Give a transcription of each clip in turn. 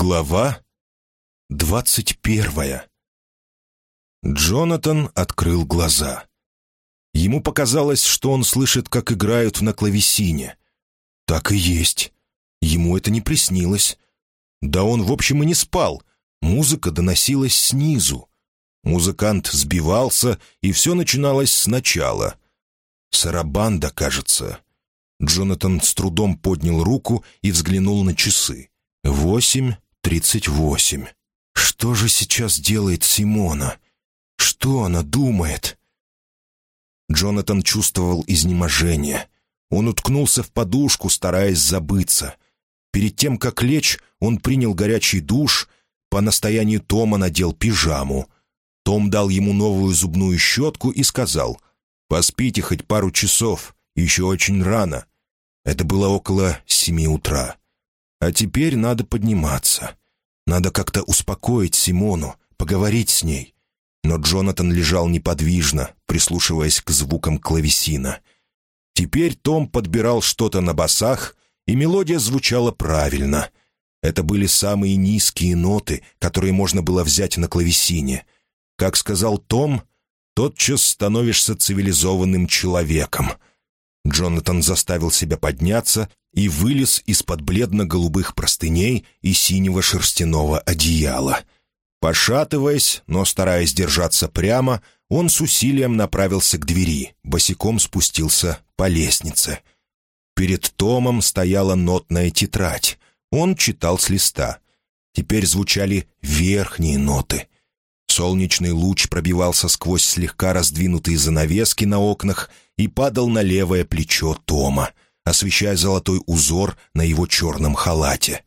Глава двадцать первая Джонатан открыл глаза. Ему показалось, что он слышит, как играют на клавесине. Так и есть. Ему это не приснилось. Да он, в общем, и не спал. Музыка доносилась снизу. Музыкант сбивался, и все начиналось сначала. Сарабанда, кажется. Джонатан с трудом поднял руку и взглянул на часы. Восемь тридцать восемь. Что же сейчас делает Симона? Что она думает? Джонатан чувствовал изнеможение. Он уткнулся в подушку, стараясь забыться. Перед тем, как лечь, он принял горячий душ, по настоянию Тома надел пижаму. Том дал ему новую зубную щетку и сказал, «Поспите хоть пару часов, еще очень рано». Это было около семи утра. А теперь надо подниматься. Надо как-то успокоить Симону, поговорить с ней. Но Джонатан лежал неподвижно, прислушиваясь к звукам клавесина. Теперь Том подбирал что-то на басах, и мелодия звучала правильно. Это были самые низкие ноты, которые можно было взять на клавесине. Как сказал Том, тотчас становишься цивилизованным человеком. Джонатан заставил себя подняться и вылез из-под бледно-голубых простыней и синего шерстяного одеяла. Пошатываясь, но стараясь держаться прямо, он с усилием направился к двери, босиком спустился по лестнице. Перед Томом стояла нотная тетрадь. Он читал с листа. Теперь звучали верхние ноты. Солнечный луч пробивался сквозь слегка раздвинутые занавески на окнах и падал на левое плечо Тома — освещая золотой узор на его черном халате.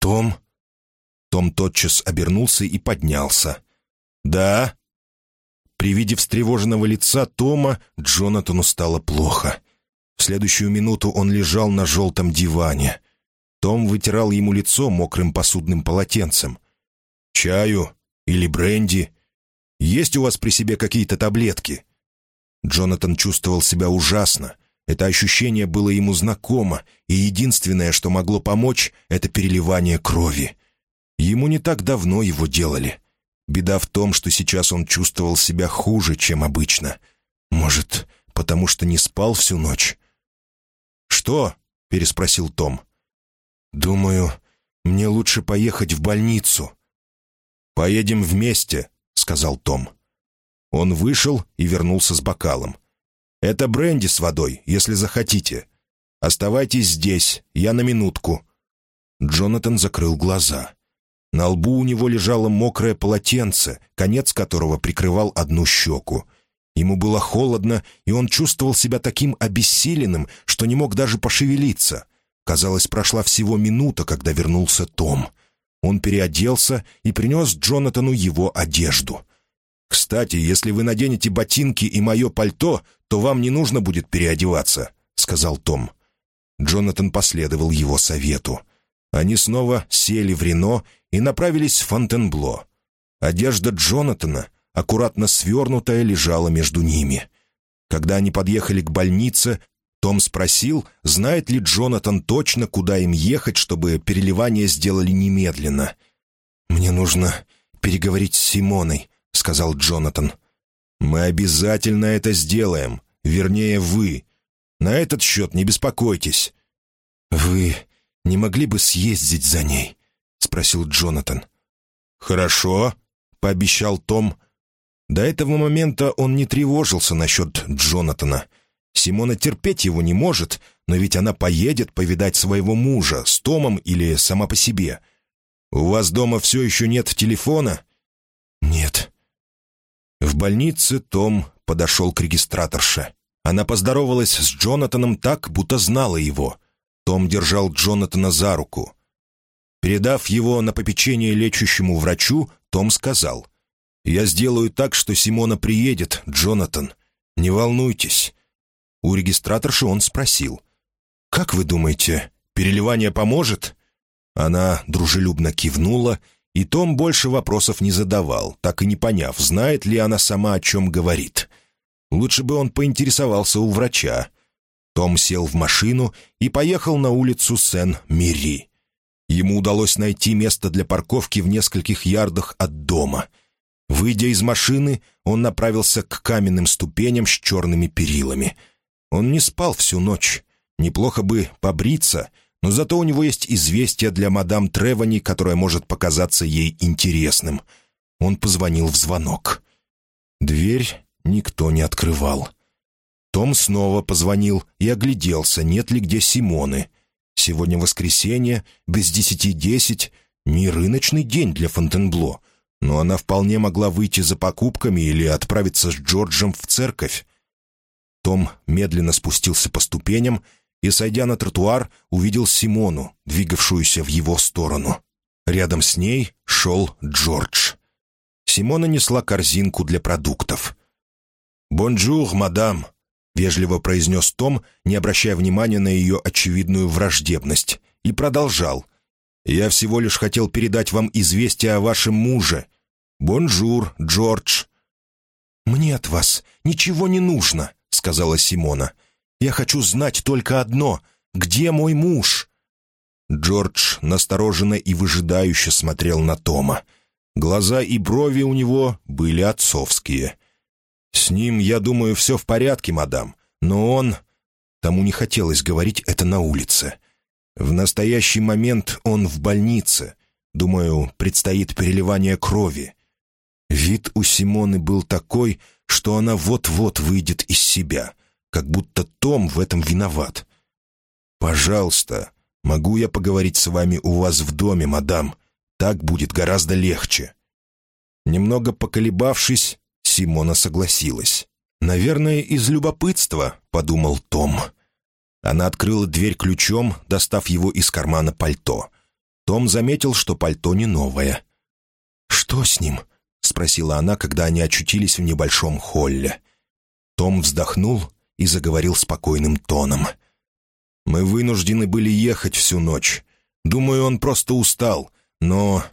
«Том?» Том тотчас обернулся и поднялся. «Да?» При виде встревоженного лица Тома Джонатану стало плохо. В следующую минуту он лежал на желтом диване. Том вытирал ему лицо мокрым посудным полотенцем. «Чаю? Или бренди? Есть у вас при себе какие-то таблетки?» Джонатан чувствовал себя ужасно. Это ощущение было ему знакомо, и единственное, что могло помочь, это переливание крови. Ему не так давно его делали. Беда в том, что сейчас он чувствовал себя хуже, чем обычно. Может, потому что не спал всю ночь? «Что?» — переспросил Том. «Думаю, мне лучше поехать в больницу». «Поедем вместе», — сказал Том. Он вышел и вернулся с бокалом. Это бренди с водой, если захотите. Оставайтесь здесь, я на минутку». Джонатан закрыл глаза. На лбу у него лежало мокрое полотенце, конец которого прикрывал одну щеку. Ему было холодно, и он чувствовал себя таким обессиленным, что не мог даже пошевелиться. Казалось, прошла всего минута, когда вернулся Том. Он переоделся и принес Джонатану его одежду. «Кстати, если вы наденете ботинки и мое пальто, то вам не нужно будет переодеваться», — сказал Том. Джонатан последовал его совету. Они снова сели в Рено и направились в Фонтенбло. Одежда Джонатана, аккуратно свернутая, лежала между ними. Когда они подъехали к больнице, том спросил, знает ли Джонатан точно, куда им ехать, чтобы переливание сделали немедленно. «Мне нужно переговорить с Симоной», — сказал Джонатан. «Мы обязательно это сделаем. Вернее, вы. На этот счет не беспокойтесь». «Вы не могли бы съездить за ней?» — спросил Джонатан. «Хорошо», — пообещал Том. До этого момента он не тревожился насчет Джонатана. Симона терпеть его не может, но ведь она поедет повидать своего мужа с Томом или сама по себе. «У вас дома все еще нет телефона?» «Нет», в больнице Том подошел к регистраторше. Она поздоровалась с Джонатаном так, будто знала его. Том держал Джонатана за руку. Передав его на попечение лечащему врачу, Том сказал, «Я сделаю так, что Симона приедет, Джонатан. Не волнуйтесь». У регистраторши он спросил, «Как вы думаете, переливание поможет?» Она дружелюбно кивнула и том больше вопросов не задавал, так и не поняв, знает ли она сама, о чем говорит. Лучше бы он поинтересовался у врача. Том сел в машину и поехал на улицу Сен-Мири. Ему удалось найти место для парковки в нескольких ярдах от дома. Выйдя из машины, он направился к каменным ступеням с черными перилами. Он не спал всю ночь. Неплохо бы побриться, но зато у него есть известие для мадам Тревани, которое может показаться ей интересным. Он позвонил в звонок. Дверь никто не открывал. Том снова позвонил и огляделся, нет ли где Симоны. Сегодня воскресенье, без десяти десять, не рыночный день для Фонтенбло, но она вполне могла выйти за покупками или отправиться с Джорджем в церковь. Том медленно спустился по ступеням и, сойдя на тротуар, увидел Симону, двигавшуюся в его сторону. Рядом с ней шел Джордж. Симона несла корзинку для продуктов. «Bonjour, madame», — вежливо произнес Том, не обращая внимания на ее очевидную враждебность, и продолжал. «Я всего лишь хотел передать вам известие о вашем муже. Bonjour, Джордж». «Мне от вас ничего не нужно», — сказала Симона. «Я хочу знать только одно. Где мой муж?» Джордж настороженно и выжидающе смотрел на Тома. Глаза и брови у него были отцовские. «С ним, я думаю, все в порядке, мадам, но он...» Тому не хотелось говорить это на улице. В настоящий момент он в больнице. Думаю, предстоит переливание крови. Вид у Симоны был такой, что она вот-вот выйдет из себя, как будто Том в этом виноват. «Пожалуйста, могу я поговорить с вами у вас в доме, мадам?» Так будет гораздо легче». Немного поколебавшись, Симона согласилась. «Наверное, из любопытства», — подумал Том. Она открыла дверь ключом, достав его из кармана пальто. Том заметил, что пальто не новое. «Что с ним?» — спросила она, когда они очутились в небольшом холле. Том вздохнул и заговорил спокойным тоном. «Мы вынуждены были ехать всю ночь. Думаю, он просто устал. Но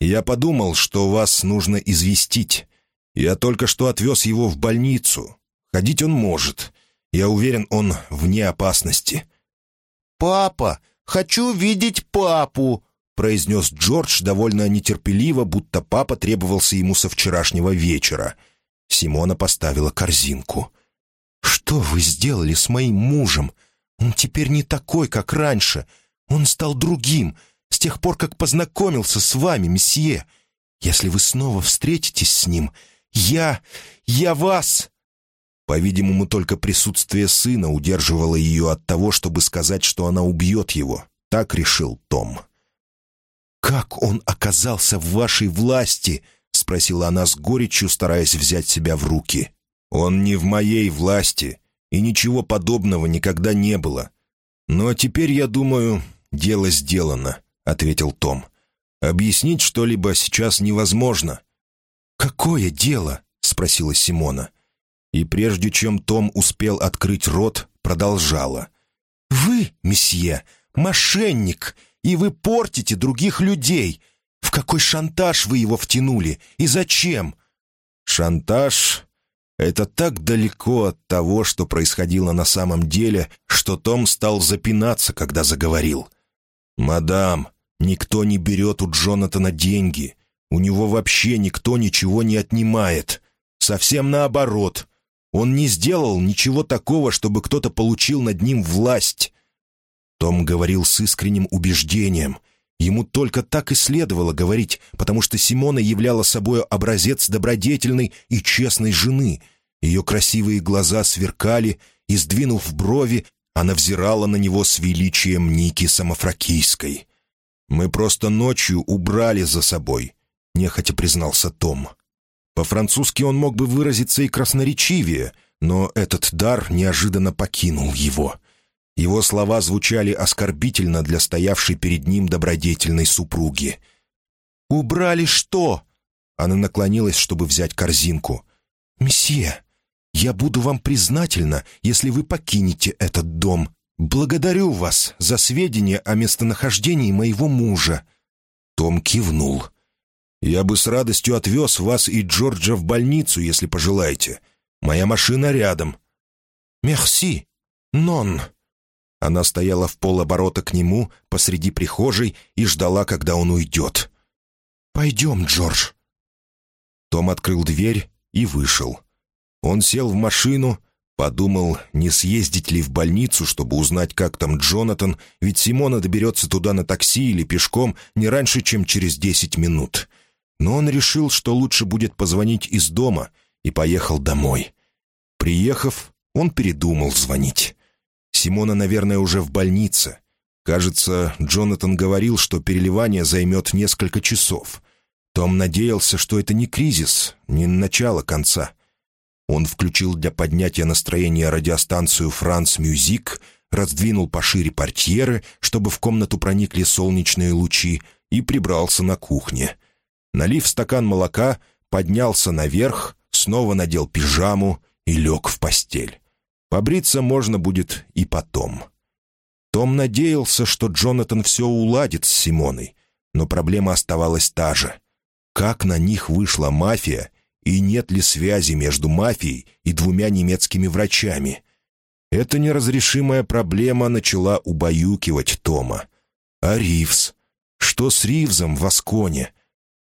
я подумал, что вас нужно известить. Я только что отвез его в больницу. Ходить он может. Я уверен, он вне опасности». «Папа! Хочу видеть папу!» произнес Джордж довольно нетерпеливо, будто папа требовался ему со вчерашнего вечера. Симона поставила корзинку. «Что вы сделали с моим мужем? Он теперь не такой, как раньше. Он стал другим с тех пор, как познакомился с вами, месье. Если вы снова встретитесь с ним, я... я вас...» По-видимому, только присутствие сына удерживало ее от того, чтобы сказать, что она убьет его. Так решил Том. «Как он оказался в вашей власти?» — спросила она с горечью, стараясь взять себя в руки. «Он не в моей власти, и ничего подобного никогда не было. Но теперь, я думаю, дело сделано. — ответил Том. «Объяснить что-либо сейчас невозможно». «Какое дело?» — спросила Симона. И прежде чем Том успел открыть рот, продолжала. «Вы, месье, мошенник, и вы портите других людей. В какой шантаж вы его втянули и зачем?» «Шантаж — это так далеко от того, что происходило на самом деле, что Том стал запинаться, когда заговорил». «Мадам, никто не берет у Джонатана деньги. У него вообще никто ничего не отнимает. Совсем наоборот. Он не сделал ничего такого, чтобы кто-то получил над ним власть». Том говорил с искренним убеждением. Ему только так и следовало говорить, потому что Симона являла собой образец добродетельной и честной жены. Ее красивые глаза сверкали, и, сдвинув брови, она взирала на него с величием Ники Самофракийской. «Мы просто ночью убрали за собой», — нехотя признался Том. По-французски он мог бы выразиться и красноречивее, но этот дар неожиданно покинул его. Его слова звучали оскорбительно для стоявшей перед ним добродетельной супруги. «Убрали что?» Она наклонилась, чтобы взять корзинку. «Месье, я буду вам признательна, если вы покинете этот дом. Благодарю вас за сведения о местонахождении моего мужа». Том кивнул. «Я бы с радостью отвез вас и Джорджа в больницу, если пожелаете. Моя машина рядом». «Мерси. Нон». Она стояла в полоборота к нему посреди прихожей и ждала, когда он уйдет. «Пойдем, Джордж». Том открыл дверь и вышел. Он сел в машину, подумал, не съездить ли в больницу, чтобы узнать, как там Джонатан, ведь Симона доберется туда на такси или пешком не раньше, чем через десять минут. Но он решил, что лучше будет позвонить из дома, и поехал домой. Приехав, он передумал звонить. Симона, наверное, уже в больнице. Кажется, Джонатан говорил, что переливание займет несколько часов. Том надеялся, что это не кризис, не начало конца. Он включил для поднятия настроения радиостанцию «Франс Мюзик», раздвинул пошире портьеры, чтобы в комнату проникли солнечные лучи, и прибрался на кухне. Налив стакан молока, поднялся наверх, снова надел пижаму и лег в постель. Побриться можно будет и потом. Том надеялся, что Джонатан все уладит с Симоной, но проблема оставалась та же. Как на них вышла мафия, и нет ли связи между мафией и двумя немецкими врачами? Эта неразрешимая проблема начала убаюкивать Тома. А Ривз? Что с Ривзом в Асконе?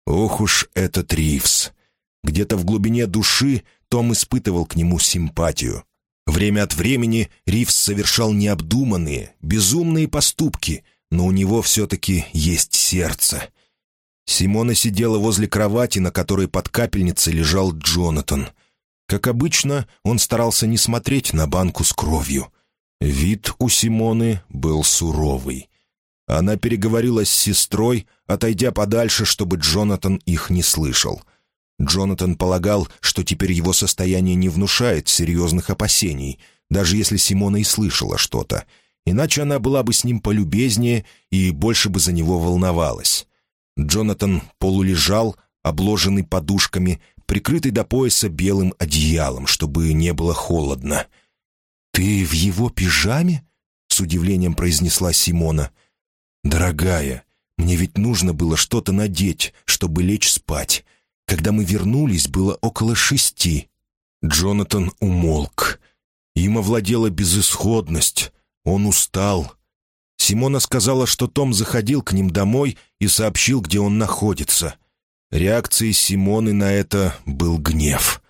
Ох уж этот Ривз! Где-то в глубине души том испытывал к нему симпатию. Время от времени Ривз совершал необдуманные, безумные поступки, но у него все-таки есть сердце. Симона сидела возле кровати, на которой под капельницей лежал Джонатан. Как обычно, он старался не смотреть на банку с кровью. Вид у Симоны был суровый. Она переговорила с сестрой, отойдя подальше, чтобы Джонатан их не слышал — Джонатан полагал, что теперь его состояние не внушает серьезных опасений, даже если Симона и слышала что-то. Иначе она была бы с ним полюбезнее и больше бы за него волновалась. Джонатан полулежал, обложенный подушками, прикрытый до пояса белым одеялом, чтобы не было холодно. «Ты в его пижаме?» — с удивлением произнесла Симона. «Дорогая, мне ведь нужно было что-то надеть, чтобы лечь спать. Когда мы вернулись, было около шести. Джонатан умолк. Им овладела безысходность. Он устал. Симона сказала, что Том заходил к ним домой и сообщил, где он находится. Реакцией Симоны на это был гнев.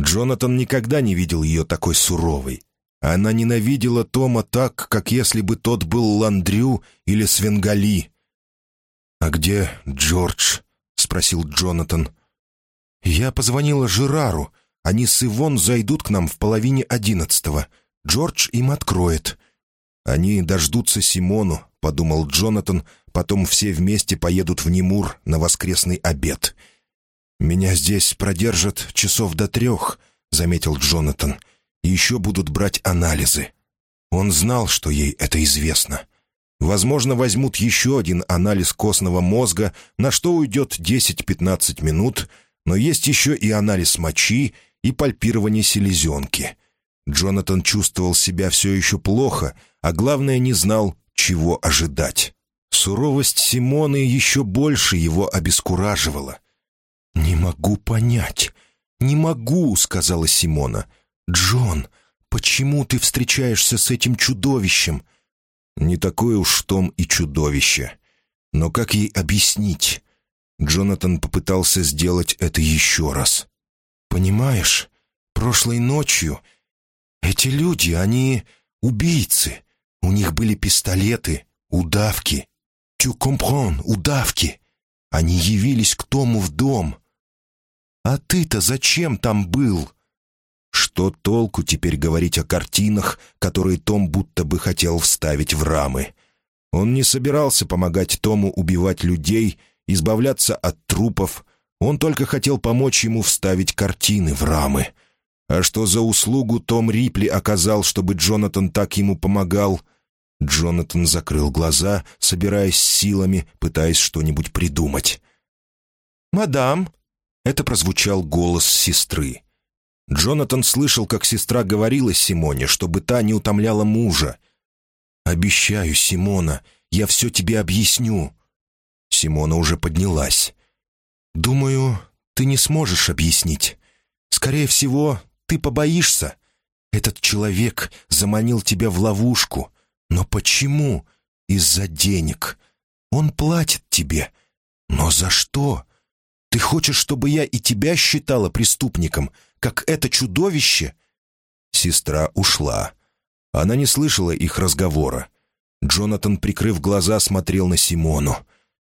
Джонатан никогда не видел ее такой суровой. Она ненавидела Тома так, как если бы тот был Ландрю или Свенгали. «А где Джордж?» — спросил Джонатан. «Я позвонила Жерару. Они с Ивон зайдут к нам в половине одиннадцатого. Джордж им откроет». «Они дождутся Симону», — подумал Джонатан, «потом все вместе поедут в Немур на воскресный обед». «Меня здесь продержат часов до трех», — заметил Джонатан. «И еще будут брать анализы». Он знал, что ей это известно. Возможно, возьмут еще один анализ костного мозга, на что уйдет 10-15 минут — но есть еще и анализ мочи и пальпирование селезенки. Джонатан чувствовал себя все еще плохо, а главное, не знал, чего ожидать. Суровость Симоны еще больше его обескураживала. «Не могу понять. Не могу», — сказала Симона. «Джон, почему ты встречаешься с этим чудовищем?» «Не такое уж Том и чудовище. Но как ей объяснить? Джонатан попытался сделать это еще раз. «Понимаешь, прошлой ночью эти люди, они убийцы. У них были пистолеты, удавки. Tu comprends, удавки. Они явились к Тому в дом. А ты-то зачем там был?» Что толку теперь говорить о картинах, которые Том будто бы хотел вставить в рамы? Он не собирался помогать Тому убивать людей — избавляться от трупов. Он только хотел помочь ему вставить картины в рамы. А что за услугу Том Рипли оказал, чтобы Джонатан так ему помогал? Джонатан закрыл глаза, собираясь силами, пытаясь что-нибудь придумать. «Мадам!» — это прозвучал голос сестры. Джонатан слышал, как сестра говорила Симоне, чтобы та не утомляла мужа. «Обещаю, Симона, я все тебе объясню. Симона уже поднялась. «Думаю, ты не сможешь объяснить. Скорее всего, ты побоишься. Этот человек заманил тебя в ловушку. Но почему? Из-за денег. Он платит тебе. Но за что? Ты хочешь, чтобы я и тебя считала преступником, как это чудовище?» Сестра ушла. Она не слышала их разговора. Джонатан, прикрыв глаза, смотрел на Симону.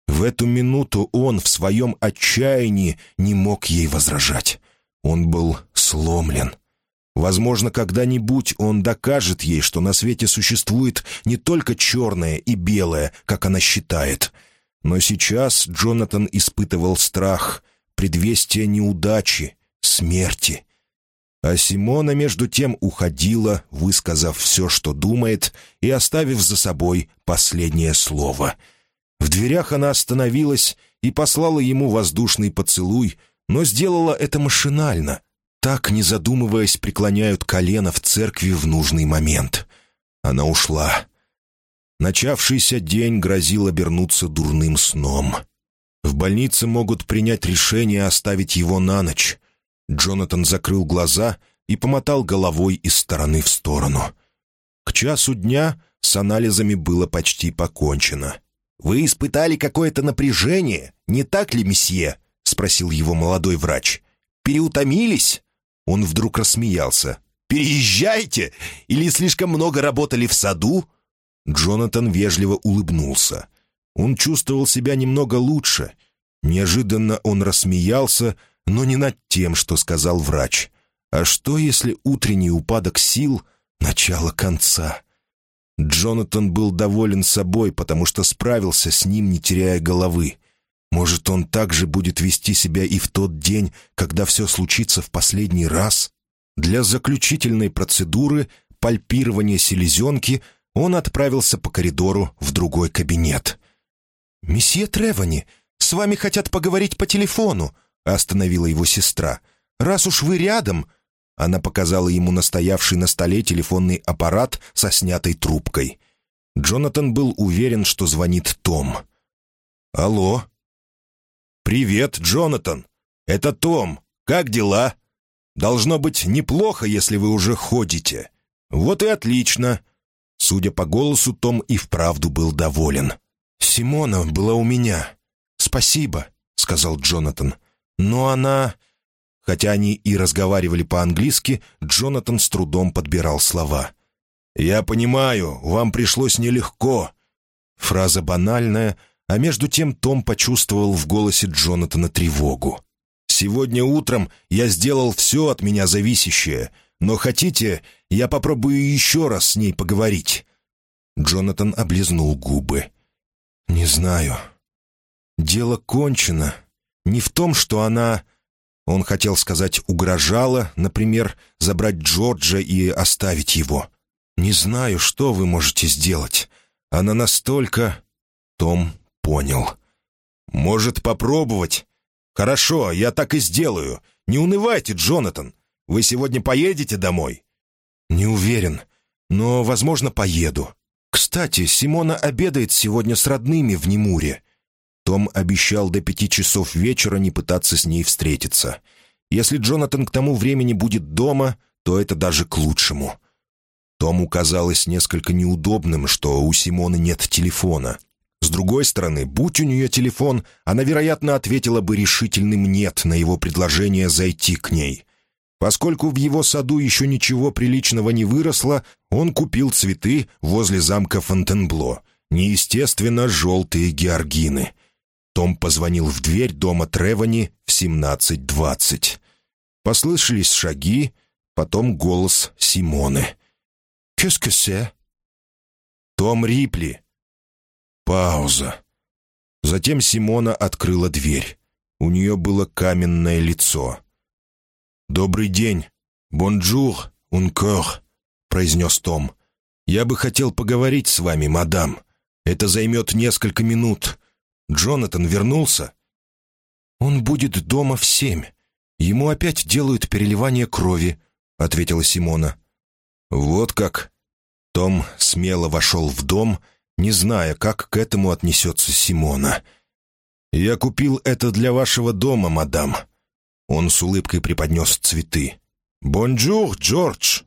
В эту минуту он в своем отчаянии не мог ей возражать. Он был сломлен. Возможно, когда-нибудь он докажет ей, что на свете существует не только черное и белое, как она считает. Но сейчас Джонатан испытывал страх, предвестие неудачи, смерти. А Симона, между тем, уходила, высказав все, что думает, и оставив за собой последнее слово. В дверях она остановилась и послала ему воздушный поцелуй, но сделала это машинально — так, не задумываясь, преклоняют колено в церкви в нужный момент. Она ушла. Начавшийся день грозил обернуться дурным сном. В больнице могут принять решение оставить его на ночь. Джонатан закрыл глаза и помотал головой из стороны в сторону. К часу дня с анализами было почти покончено. «Вы испытали какое-то напряжение, не так ли, месье?» — спросил его молодой врач. «Переутомились?» Он вдруг рассмеялся. «Переезжайте! Или слишком много работали в саду?» Джонатан вежливо улыбнулся. Он чувствовал себя немного лучше. Неожиданно он рассмеялся, но не над тем, что сказал врач. А что, если утренний упадок сил — начало конца? Джонатан был доволен собой, потому что справился с ним, не теряя головы. Может, он также будет вести себя и в тот день, когда все случится в последний раз? Для заключительной процедуры, пальпирования селезенки, он отправился по коридору в другой кабинет. «Месье Тревани, с вами хотят поговорить по телефону», — остановила его сестра. «Раз уж вы рядом...» Она показала ему настоявший на столе телефонный аппарат со снятой трубкой. Джонатан был уверен, что звонит Том. «Алло», «Привет, Джонатан. Это Том. Как дела? Должно быть неплохо, если вы уже ходите. Вот и отлично». Судя по голосу, Том и вправду был доволен. «Симона была у меня. Спасибо», — сказал Джонатан. «Но она...» Хотя они и разговаривали по-английски, Джонатан с трудом подбирал слова. «Я понимаю, вам пришлось нелегко». Фраза банальная — а между тем Том почувствовал в голосе Джонатана тревогу. «Сегодня утром я сделал все от меня зависящее, но хотите, я попробую еще раз с ней поговорить?» Джонатан облизнул губы. «Не знаю. Дело кончено. Не в том, что она...» Он хотел сказать «угрожала», например, забрать Джорджа и оставить его. «Не знаю, что вы можете сделать. Она настолько...» Том понял. «Может, попробовать?» «Хорошо, я так и сделаю. Не унывайте, Джонатан. Вы сегодня поедете домой?» «Не уверен, но, возможно, поеду. Кстати, Симона обедает сегодня с родными в Немуре». Том обещал до пяти часов вечера не пытаться с ней встретиться. Если Джонатан к тому времени будет дома, то это даже к лучшему. Тому казалось несколько неудобным, что у Симоны нет телефона, с другой стороны, будь у нее телефон, она, вероятно, ответила бы решительным «нет» на его предложение зайти к ней. Поскольку в его саду еще ничего приличного не выросло, он купил цветы возле замка Фонтенбло, неестественно желтые георгины. Том позвонил в дверь дома Тревани в 17.20. Послышались шаги, потом голос Симоны. «Qu'est-ce que c'est?» «Том Рипли», Пауза. Затем Симона открыла дверь. У нее было каменное лицо. «Добрый день. Bonjour, encore», — произнес Том. «Я бы хотел поговорить с вами, мадам. Это займет несколько минут. Джонатан вернулся?» «Он будет дома в семь. Ему опять делают переливание крови», — ответила Симона. «Вот как». Том смело вошел в дом не зная, как к этому отнесется Симона. «Я купил это для вашего дома, мадам». Он с улыбкой преподнес цветы. «Bonjour, Джордж!»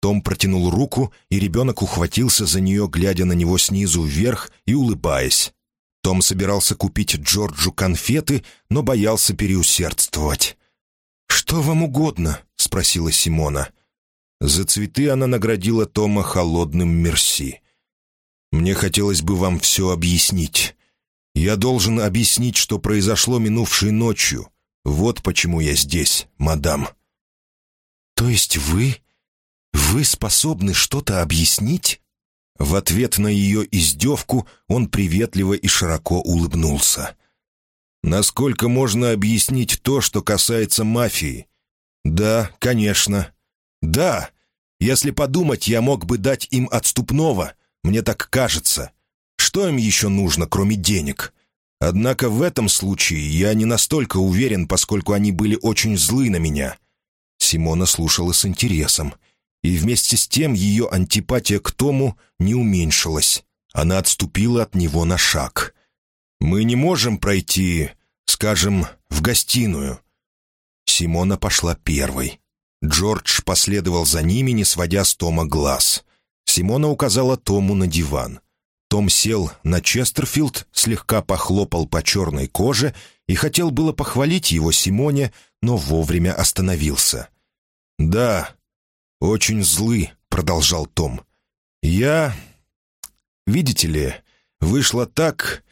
Том протянул руку, и ребенок ухватился за нее, глядя на него снизу вверх и улыбаясь. Том собирался купить Джорджу конфеты, но боялся переусердствовать. «Что вам угодно?» — спросила Симона. За цветы она наградила Тома холодным мерси. «Мне хотелось бы вам все объяснить. Я должен объяснить, что произошло минувшей ночью. Вот почему я здесь, мадам». «То есть вы «Вы способны что-то объяснить?» В ответ на ее издевку он приветливо и широко улыбнулся. «Насколько можно объяснить то, что касается мафии?» «Да, конечно. Да, если подумать, я мог бы дать им отступного, мне так кажется. Что им еще нужно, кроме денег?» Однако в этом случае я не настолько уверен, поскольку они были очень злы на меня. Симона слушала с интересом и вместе с тем ее антипатия к Тому не уменьшилась. Она отступила от него на шаг. «Мы не можем пройти, скажем, в гостиную». Симона пошла первой. Джордж последовал за ними, не сводя с Тома глаз. Симона указала Тому на диван. Том сел на Честерфилд, слегка похлопал по черной коже и хотел было похвалить его Симоне, но вовремя остановился. «Да, «Очень злы», — продолжал Том. «Я... Видите ли, вышло так...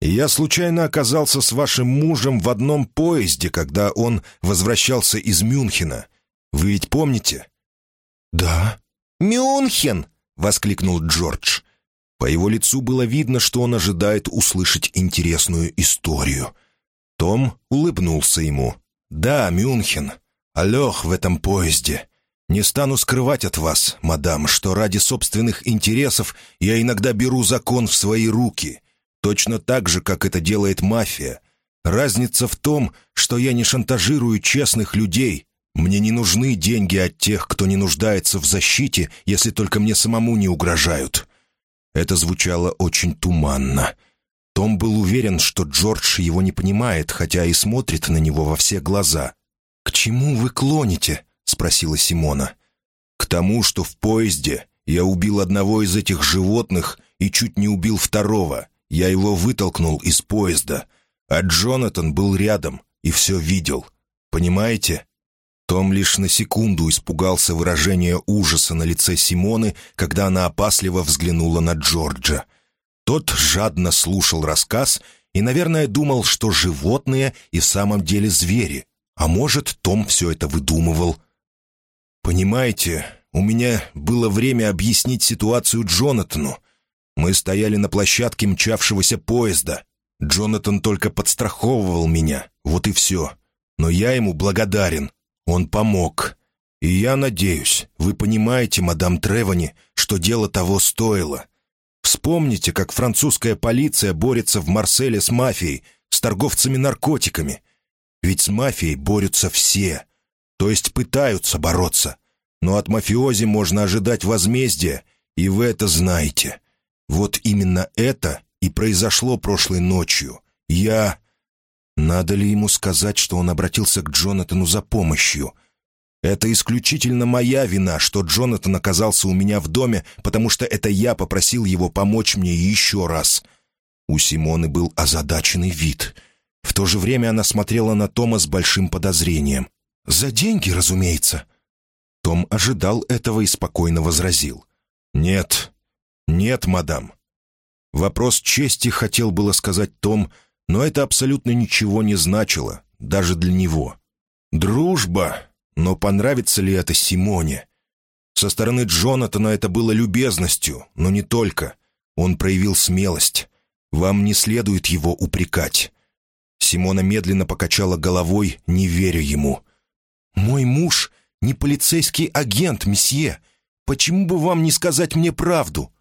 Я случайно оказался с вашим мужем в одном поезде, когда он возвращался из Мюнхена. Вы ведь помните?» «Да». «Мюнхен!» — воскликнул Джордж. По его лицу было видно, что он ожидает услышать интересную историю. Том улыбнулся ему. «Да, Мюнхен. Алех в этом поезде. Не стану скрывать от вас, мадам, что ради собственных интересов я иногда беру закон в свои руки. Точно так же, как это делает мафия. Разница в том, что я не шантажирую честных людей. Мне не нужны деньги от тех, кто не нуждается в защите, если только мне самому не угрожают». Это звучало очень туманно. Том был уверен, что Джордж его не понимает, хотя и смотрит на него во все глаза. «К чему вы клоните?» — спросила Симона. «К тому, что в поезде я убил одного из этих животных и чуть не убил второго. Я его вытолкнул из поезда, а Джонатан был рядом и все видел. Понимаете?» Том лишь на секунду испугался выражения ужаса на лице Симоны, когда она опасливо взглянула на Джорджа. Тот жадно слушал рассказ и, наверное, думал, что животные и в самом деле звери. А может, Том все это выдумывал. «Понимаете, у меня было время объяснить ситуацию Джонатану. Мы стояли на площадке мчавшегося поезда. Джонатан только подстраховывал меня, вот и все. Но я ему благодарен. Он помог. И я надеюсь, вы понимаете, мадам Тревани, что дело того стоило. Вспомните, как французская полиция борется в Марселе с мафией, с торговцами наркотиками. Ведь с мафией борются все то есть пытаются бороться. Но от мафиози можно ожидать возмездия, и вы это знаете. Вот именно это и произошло прошлой ночью. Я... Надо ли ему сказать, что он обратился к Джонатану за помощью? Это исключительно моя вина, что Джонатан оказался у меня в доме, потому что это я попросил его помочь мне еще раз. У Симоны был озадаченный вид. В то же время она смотрела на Тома с большим подозрением. «За деньги, разумеется». Том ожидал этого и спокойно возразил. «Нет, нет, мадам». Вопрос чести хотел было сказать Том, но это абсолютно ничего не значило, даже для него. «Дружба, но понравится ли это Симоне?» Со стороны Джонатана это было любезностью, но не только. Он проявил смелость. Вам не следует его упрекать. Симона медленно покачала головой, не веря ему. «Мой муж не полицейский агент, месье. Почему бы вам не сказать мне правду?»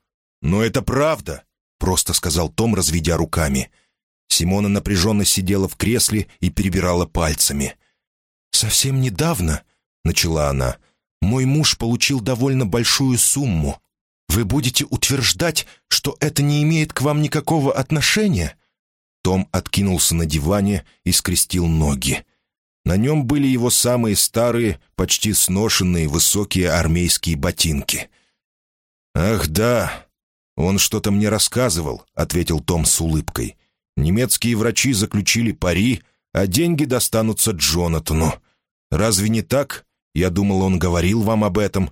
«Но это правда», — просто сказал Том, разведя руками. Симона напряженно сидела в кресле и перебирала пальцами. «Совсем недавно», — начала она, — «мой муж получил довольно большую сумму. Вы будете утверждать, что это не имеет к вам никакого отношения?» Том откинулся на диване и скрестил ноги. На нем были его самые старые, почти сношенные высокие армейские ботинки. «Ах да, он что-то мне рассказывал», — ответил Том с улыбкой. «Немецкие врачи заключили пари, а деньги достанутся Джонатану. Разве не так? Я думал, он говорил вам об этом».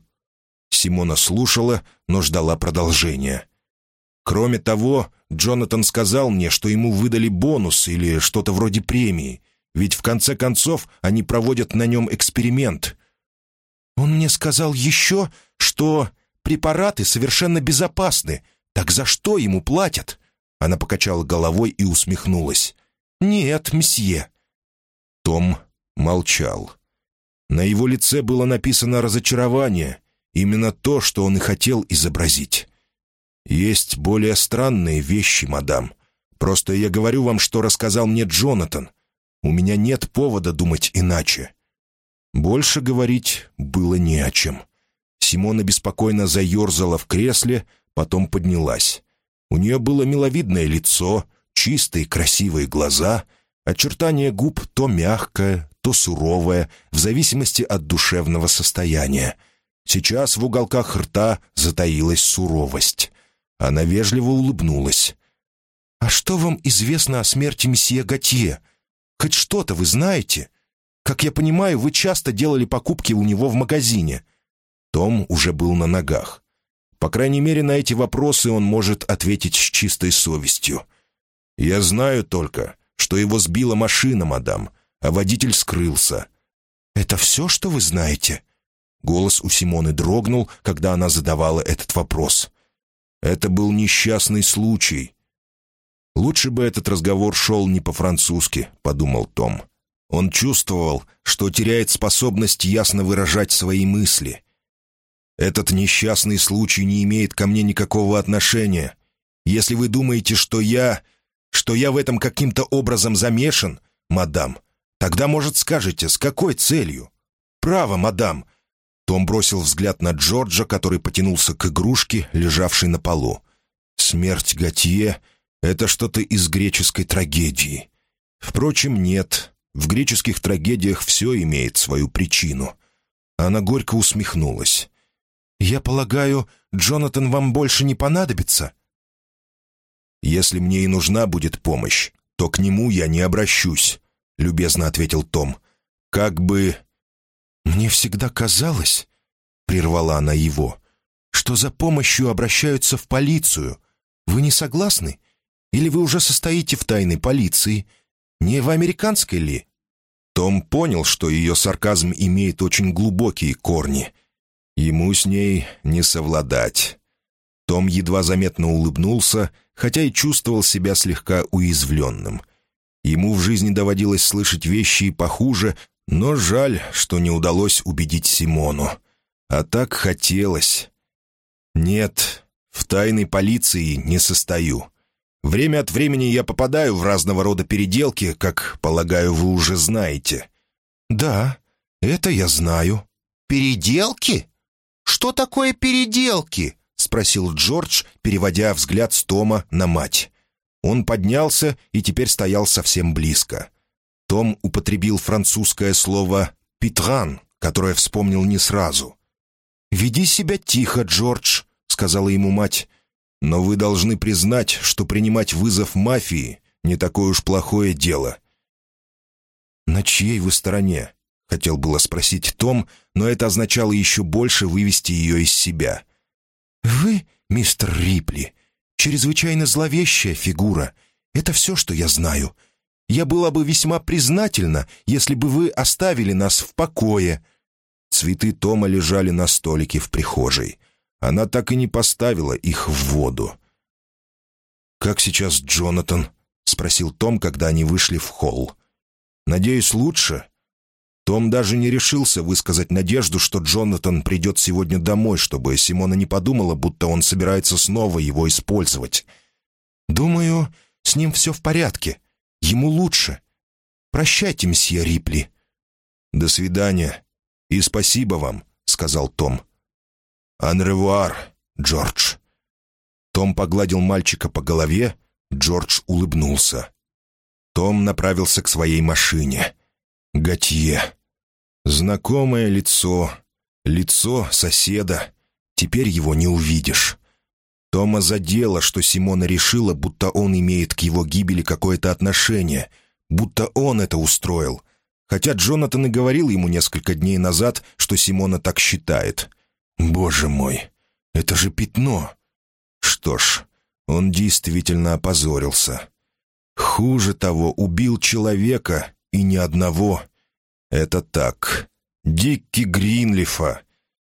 Симона слушала, но ждала продолжения. «Кроме того, Джонатан сказал мне, что ему выдали бонус или что-то вроде премии, ведь в конце концов они проводят на нем эксперимент». «Он мне сказал еще, что препараты совершенно безопасны. Так за что ему платят?» Она покачала головой и усмехнулась. «Нет, мсье». Том молчал. На его лице было написано разочарование, именно то, что он и хотел изобразить. «Есть более странные вещи, мадам. Просто я говорю вам, что рассказал мне Джонатан. У меня нет повода думать иначе». Больше говорить было не о чем. Симона беспокойно заерзала в кресле, потом поднялась. У нее было миловидное лицо, чистые красивые глаза, очертание губ то мягкое, то суровое, в зависимости от душевного состояния. Сейчас в уголках рта затаилась суровость. Она вежливо улыбнулась. «А что вам известно о смерти месье Готье? Хоть что-то вы знаете? Как я понимаю, вы часто делали покупки у него в магазине». Том уже был на ногах. По крайней мере, на эти вопросы он может ответить с чистой совестью. «Я знаю только, что его сбила машина, мадам, а водитель скрылся». «Это все, что вы знаете?» Голос у Симоны дрогнул, когда она задавала этот вопрос. Это был несчастный случай. «Лучше бы этот разговор шел не по-французски», — подумал Том. Он чувствовал, что теряет способность ясно выражать свои мысли. «Этот несчастный случай не имеет ко мне никакого отношения. Если вы думаете, что я... что я в этом каким-то образом замешан, мадам, тогда, может, скажете, с какой целью? Право, мадам, том бросил взгляд на Джорджа, который потянулся к игрушке, лежавшей на полу. «Смерть Готье — это что-то из греческой трагедии. Впрочем, нет. В греческих трагедиях все имеет свою причину». Она горько усмехнулась. «Я полагаю, Джонатан вам больше не понадобится?» «Если мне и нужна будет помощь, то к нему я не обращусь», — любезно ответил Том. «Как бы «Мне всегда казалось», — прервала она его, «что за помощью обращаются в полицию. Вы не согласны? Или вы уже состоите в тайной полиции? Не в американской ли?» Том понял, что ее сарказм имеет очень глубокие корни. Ему с ней не совладать. Том едва заметно улыбнулся, хотя и чувствовал себя слегка уязвленным. Ему в жизни доводилось слышать вещи и похуже, но жаль, что не удалось убедить Симону. А так хотелось. Нет, в тайной полиции не состою. Время от времени я попадаю в разного рода переделки, как, полагаю, вы уже знаете. Да, это я знаю. Переделки? Что такое переделки? Спросил Джордж, переводя взгляд с Тома на мать. Он поднялся и теперь стоял совсем близко. Том употребил французское слово «питран», которое вспомнил не сразу. «Веди себя тихо, Джордж», — сказала ему мать. «Но вы должны признать, что принимать вызов мафии — не такое уж плохое дело». «На чьей вы стороне?» — хотел было спросить Том, но это означало еще больше вывести ее из себя. «Вы, мистер Рипли, чрезвычайно зловещая фигура. Это все, что я знаю. Я была бы весьма признательна, если бы вы оставили нас в покое». Цветы Тома лежали на столике в прихожей. Она так и не поставила их в воду. «Как сейчас Джонатан?» — спросил Том, когда они вышли в холл. «Надеюсь, лучше?» Том даже не решился высказать надежду, что Джонатан придет сегодня домой, чтобы Симона не подумала, будто он собирается снова его использовать. «Думаю, с ним все в порядке», Ему лучше. Прощайте, мсье Рипли». «До свидания. И спасибо вам», — сказал Том. «Анревуар, Джордж». Том погладил мальчика по голове, Джордж улыбнулся. Том направился к своей машине. Готье. Знакомое лицо. Лицо соседа. Теперь его не увидишь. Тома задело, что Симона решила, будто он имеет к его гибели какое-то отношение, будто он это устроил. Хотя Джонатан и говорил ему несколько дней назад, что Симона так считает. «Боже мой, это же пятно!» Что ж, он действительно опозорился. Хуже того, убил человека, и ни одного. Это так. Дикки Гринлифа.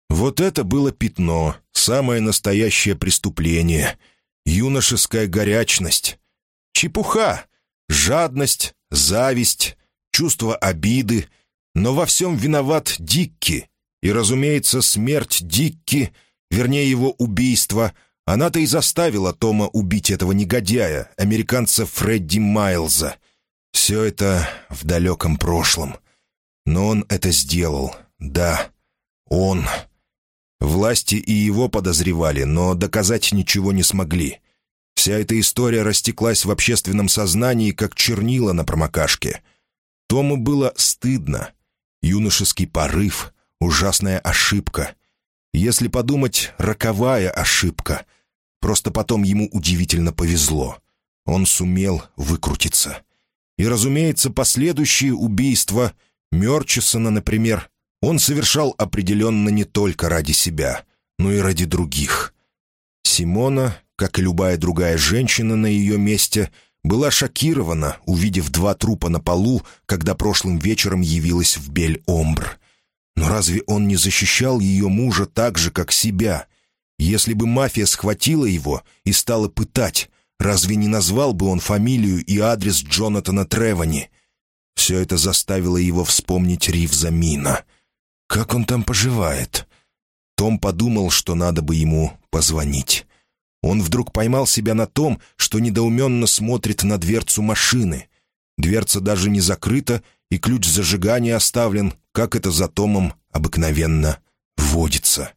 Вот это было пятно, самое настоящее преступление. Юношеская горячность. Чепуха, жадность, зависть, чувство обиды. Но во всем виноват Дикки. И, разумеется, смерть Дикки, вернее его убийство, она-то и заставила Тома убить этого негодяя, американца Фредди Майлза. Все это в далеком прошлом. Но он это сделал. Да, он. Власти и его подозревали, но доказать ничего не смогли. Вся эта история растеклась в общественном сознании, как чернила на промокашке. Тому было стыдно. Юношеский порыв, ужасная ошибка. Если подумать, роковая ошибка. Просто потом ему удивительно повезло. Он сумел выкрутиться. И, разумеется, последующие убийства, Мерчисона, например, он совершал определенно не только ради себя, но и ради других. Симона, как и любая другая женщина на ее месте, была шокирована, увидев два трупа на полу, когда прошлым вечером явилась в Бель-Омбр. Но разве он не защищал ее мужа так же, как себя? Если бы мафия схватила его и стала пытать, разве не назвал бы он фамилию и адрес Джонатана Тревани? Все это заставило его вспомнить Ривза Мина — как он там поживает? Том подумал, что надо бы ему позвонить. Он вдруг поймал себя на том, что недоуменно смотрит на дверцу машины. Дверца даже не закрыта, и ключ зажигания оставлен, как это за Томом обыкновенно водится.